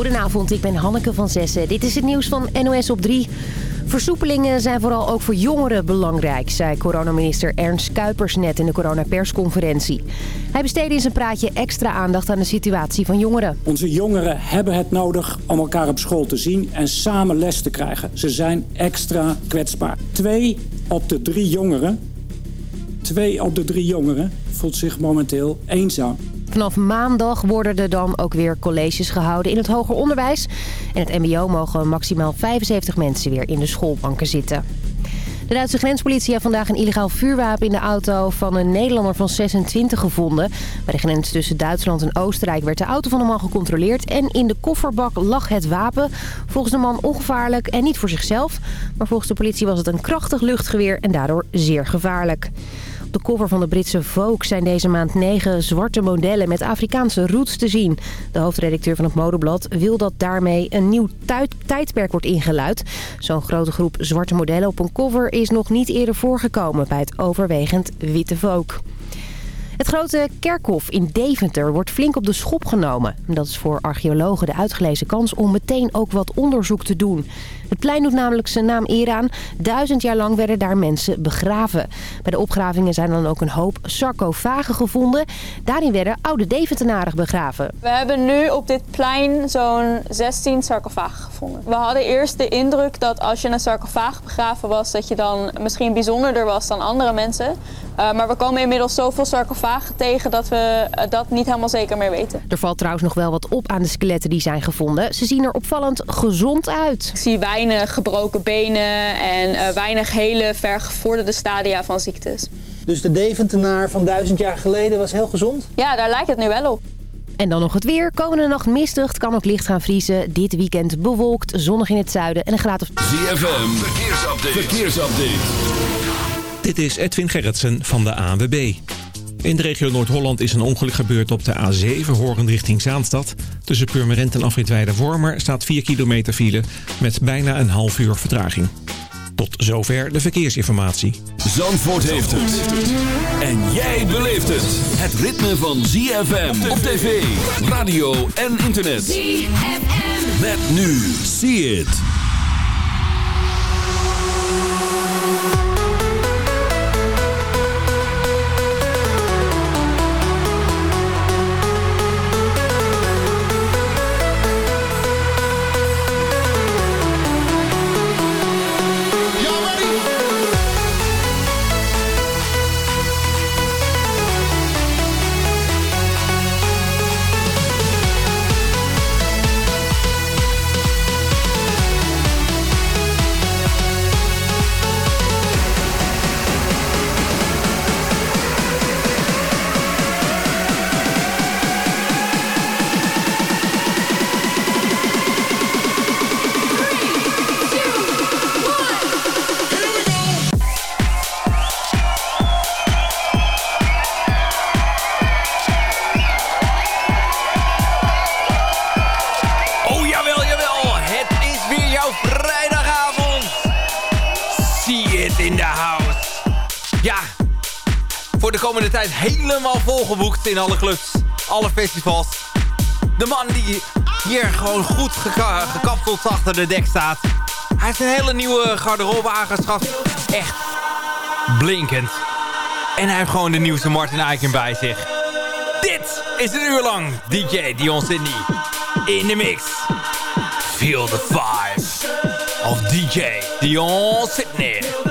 Goedenavond, ik ben Hanneke van Zessen. Dit is het nieuws van NOS op 3. Versoepelingen zijn vooral ook voor jongeren belangrijk... zei coronaminister Ernst Kuipers net in de coronapersconferentie. Hij besteedde in zijn praatje extra aandacht aan de situatie van jongeren. Onze jongeren hebben het nodig om elkaar op school te zien en samen les te krijgen. Ze zijn extra kwetsbaar. Twee op de drie jongeren, twee op de drie jongeren voelt zich momenteel eenzaam. Vanaf maandag worden er dan ook weer colleges gehouden in het hoger onderwijs. En het mbo mogen maximaal 75 mensen weer in de schoolbanken zitten. De Duitse grenspolitie heeft vandaag een illegaal vuurwapen in de auto van een Nederlander van 26 gevonden. Bij de grens tussen Duitsland en Oostenrijk werd de auto van de man gecontroleerd. En in de kofferbak lag het wapen. Volgens de man ongevaarlijk en niet voor zichzelf. Maar volgens de politie was het een krachtig luchtgeweer en daardoor zeer gevaarlijk. Op de cover van de Britse Vogue zijn deze maand negen zwarte modellen met Afrikaanse roots te zien. De hoofdredacteur van het modeblad wil dat daarmee een nieuw tijdperk wordt ingeluid. Zo'n grote groep zwarte modellen op een cover is nog niet eerder voorgekomen bij het overwegend witte Vogue. Het grote kerkhof in Deventer wordt flink op de schop genomen. Dat is voor archeologen de uitgelezen kans om meteen ook wat onderzoek te doen. Het plein doet namelijk zijn naam eer aan. Duizend jaar lang werden daar mensen begraven. Bij de opgravingen zijn dan ook een hoop sarcofagen gevonden. Daarin werden oude Deventenaren begraven. We hebben nu op dit plein zo'n 16 sarcofagen gevonden. We hadden eerst de indruk dat als je een sarcofaag begraven was... dat je dan misschien bijzonderder was dan andere mensen. Uh, maar we komen inmiddels zoveel sarcofagen tegen dat we uh, dat niet helemaal zeker meer weten. Er valt trouwens nog wel wat op aan de skeletten die zijn gevonden. Ze zien er opvallend gezond uit. Ik zie weinig gebroken benen en uh, weinig hele vergevorderde stadia van ziektes. Dus de Deventenaar van duizend jaar geleden was heel gezond? Ja, daar lijkt het nu wel op. En dan nog het weer. Komende nacht mistig. Het kan ook licht gaan vriezen. Dit weekend bewolkt, zonnig in het zuiden en een graad of... ZFM, verkeersupdate. verkeersupdate. Dit is Edwin Gerritsen van de ANWB. In de regio Noord-Holland is een ongeluk gebeurd op de A7 horend richting Zaanstad. Tussen Purmerend en Afritweide Wormer staat 4 kilometer file met bijna een half uur vertraging. Tot zover de verkeersinformatie. Zandvoort heeft het. En jij beleeft het. Het ritme van ZFM op tv, radio en internet. ZFM. Met nu. See it. Komende tijd helemaal volgeboekt in alle clubs, alle festivals. De man die hier gewoon goed geka achter de dek staat. Hij heeft een hele nieuwe garderobe aangeschaft. Echt blinkend. En hij heeft gewoon de nieuwste Martin Eiken bij zich. Dit is een uur lang DJ Dion Sydney. In de mix. Feel the vibe of DJ Dion Sydney.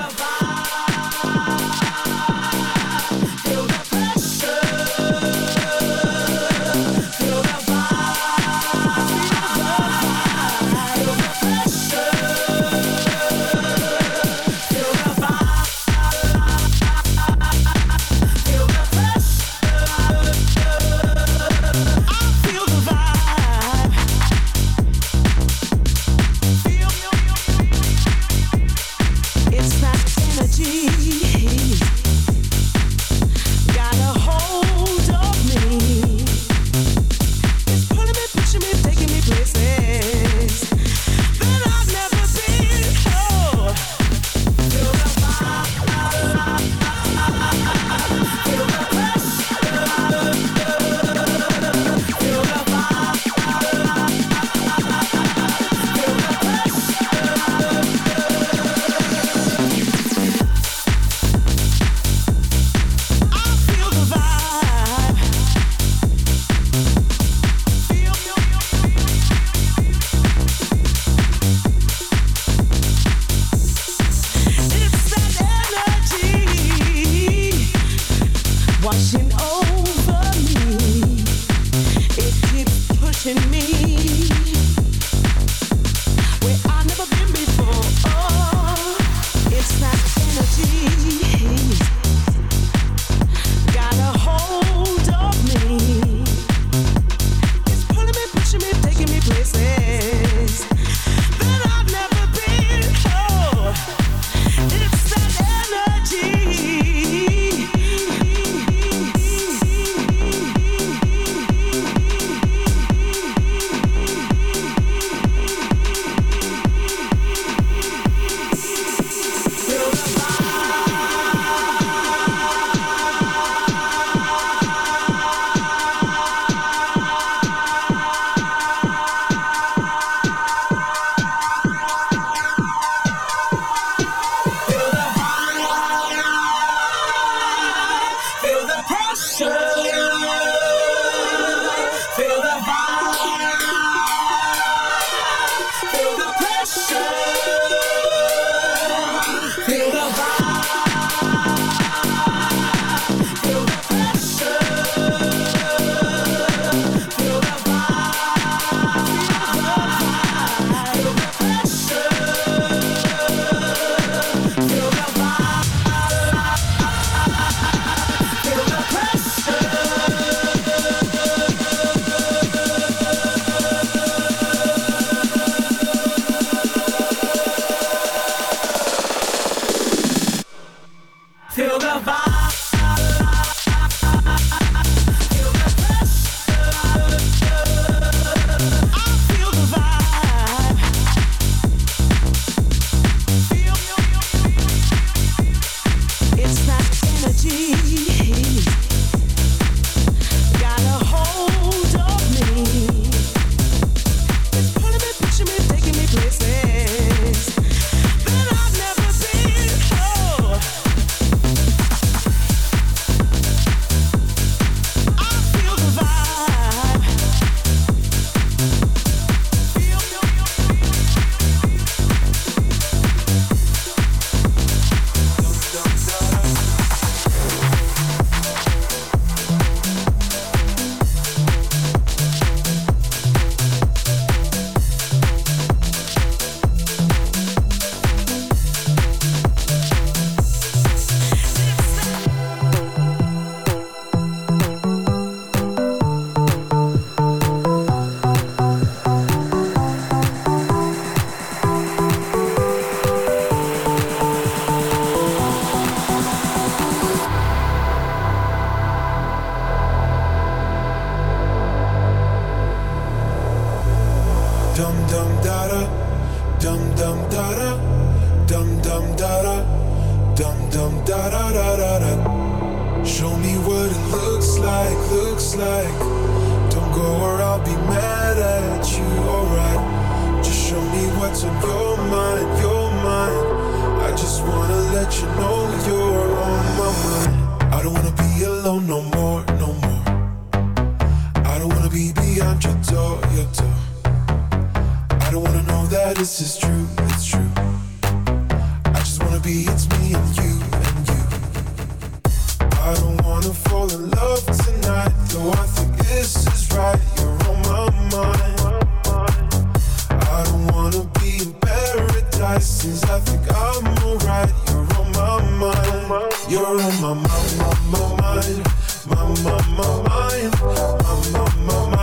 You're on my mind, my mind, my mind, my mind, my mind.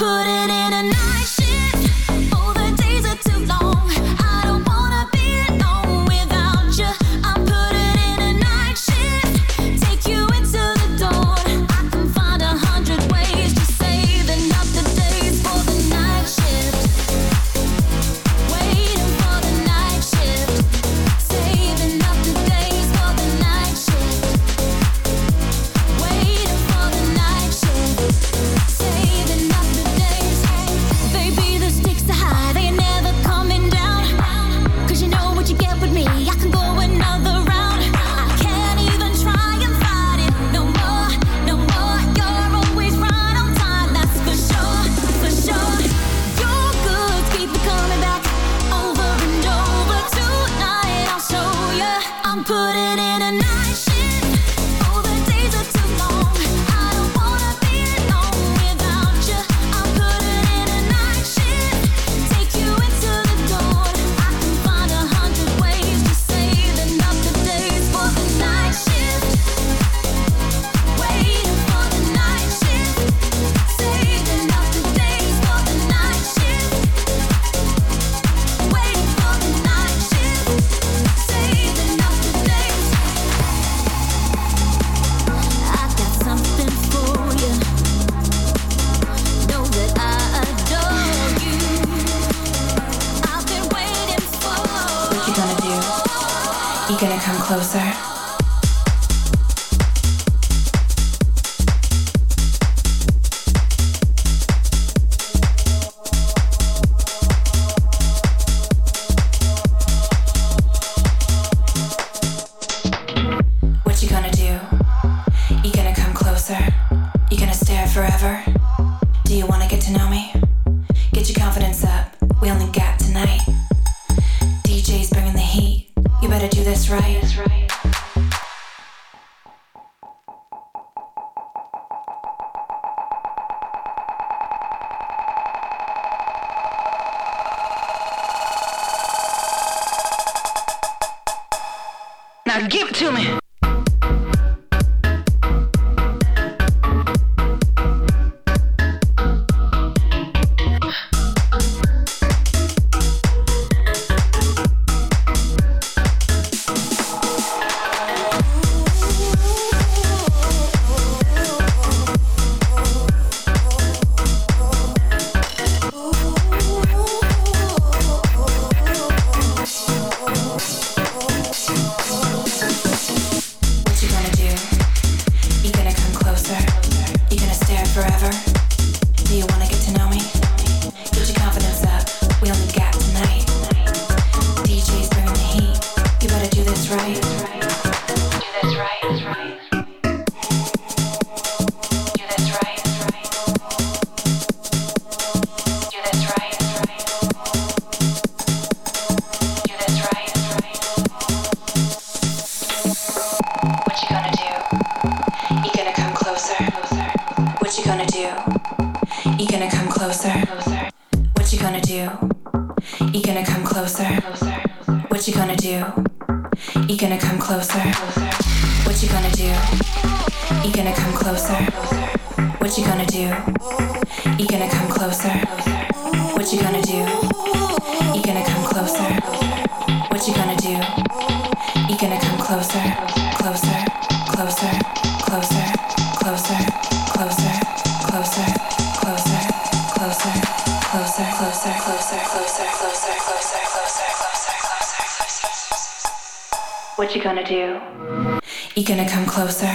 put it in a What you gonna do? You gonna come closer? What you gonna do? You gonna come closer? What you gonna do? You gonna come closer, closer, closer, closer, closer, closer, closer, closer, closer, closer, closer, closer, closer, closer, closer, closer, closer, closer. closer. What you gonna do? You gonna come closer?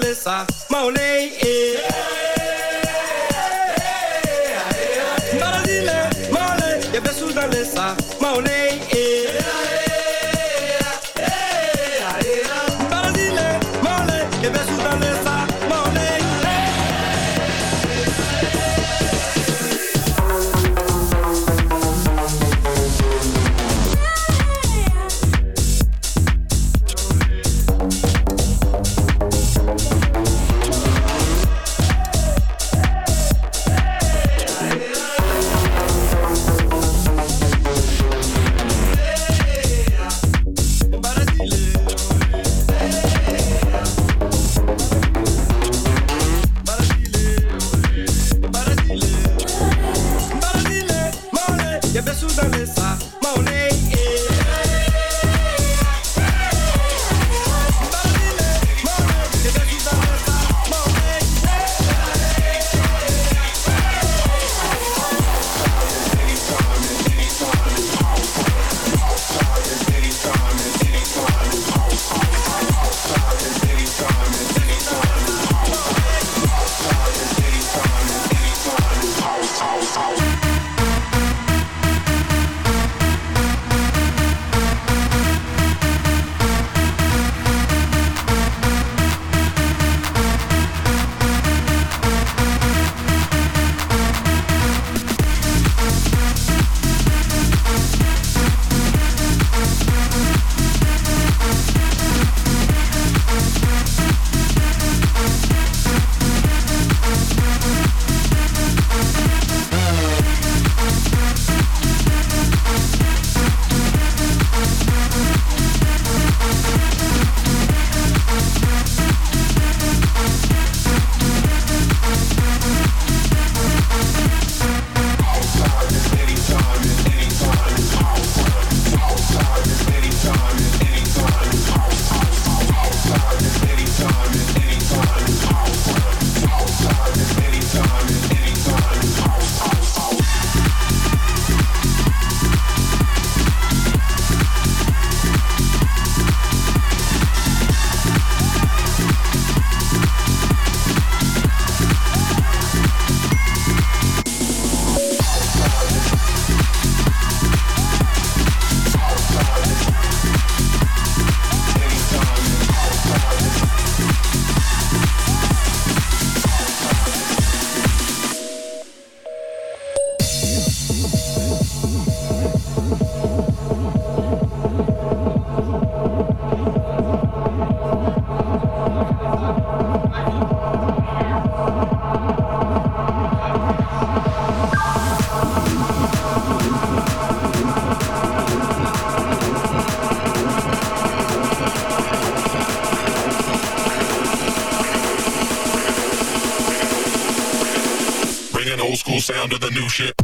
Je bent Under to the new shit.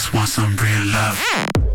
Just want some real love.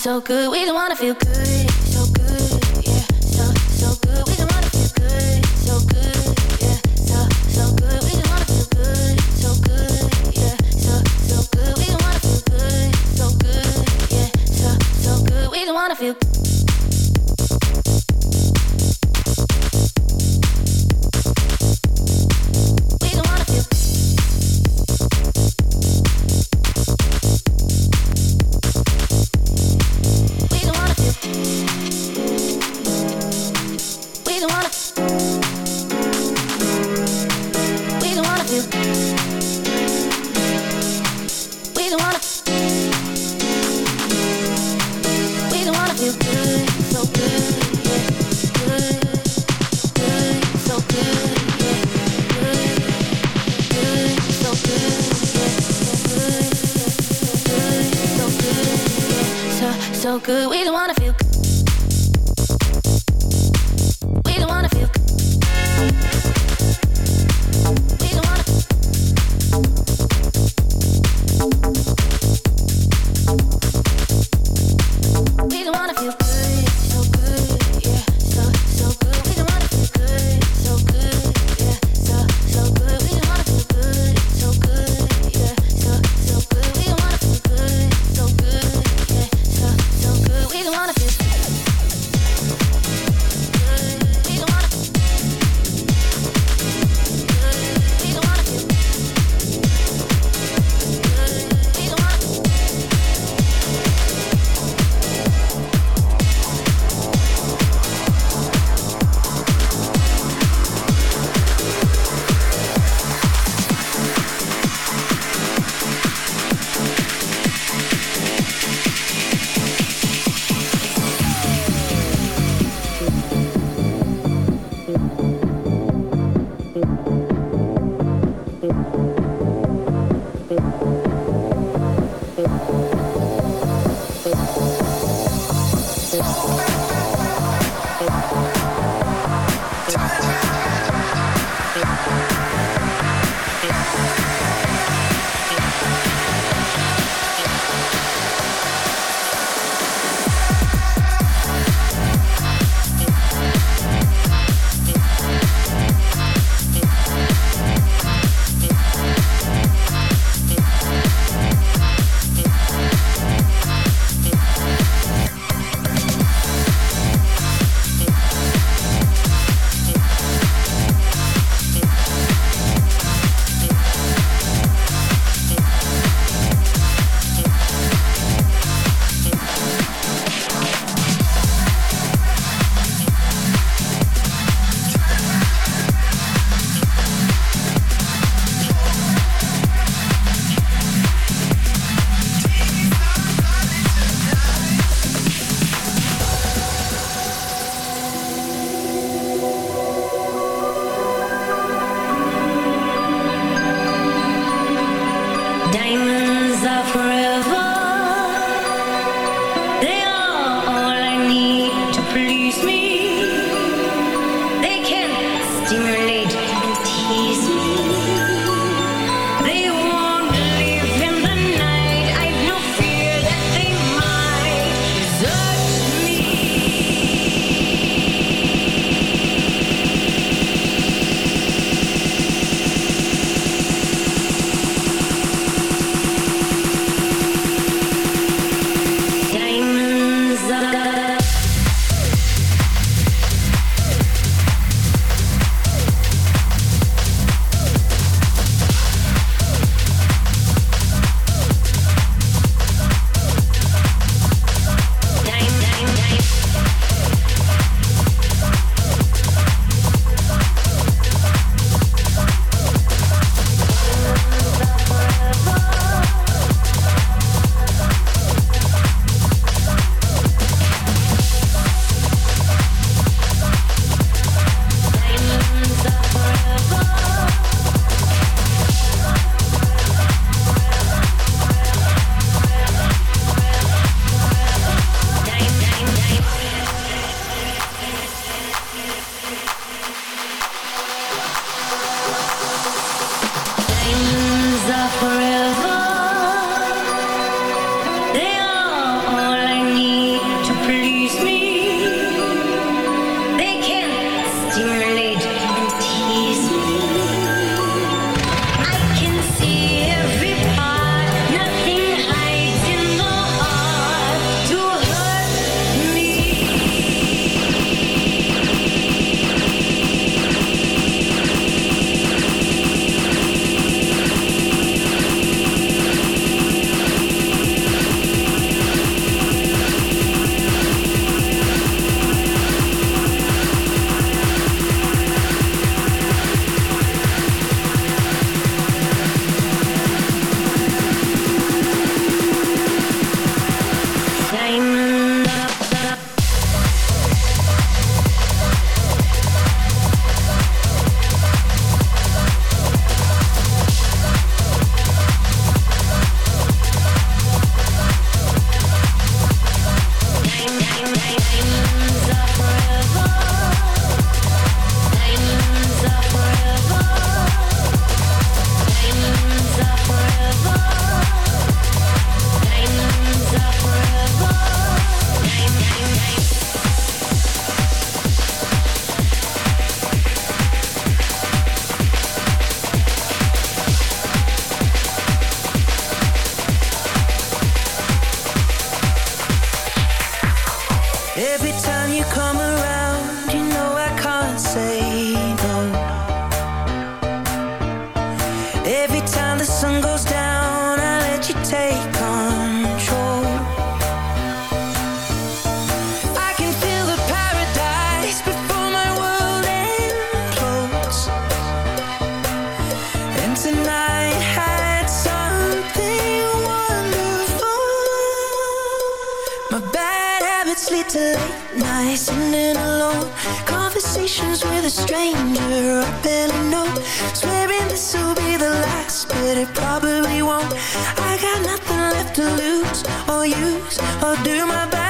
So, good. We so good. We just wanna stranger I barely know Swearing this will be the last But it probably won't. I got nothing left to lose Or use Or do my best.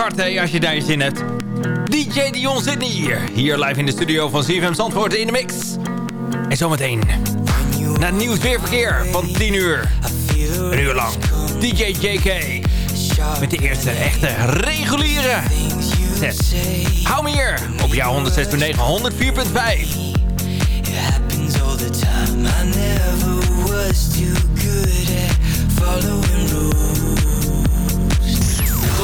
hard hè, als je daar je zin hebt. DJ Dion zit hier. Hier live in de studio van CFM Zandvoort in de mix. En zometeen Na nieuws weerverkeer van 10 uur. Een uur lang. DJ JK. Met de eerste echte reguliere set. Hou me hier op jouw 106.9, 104.5.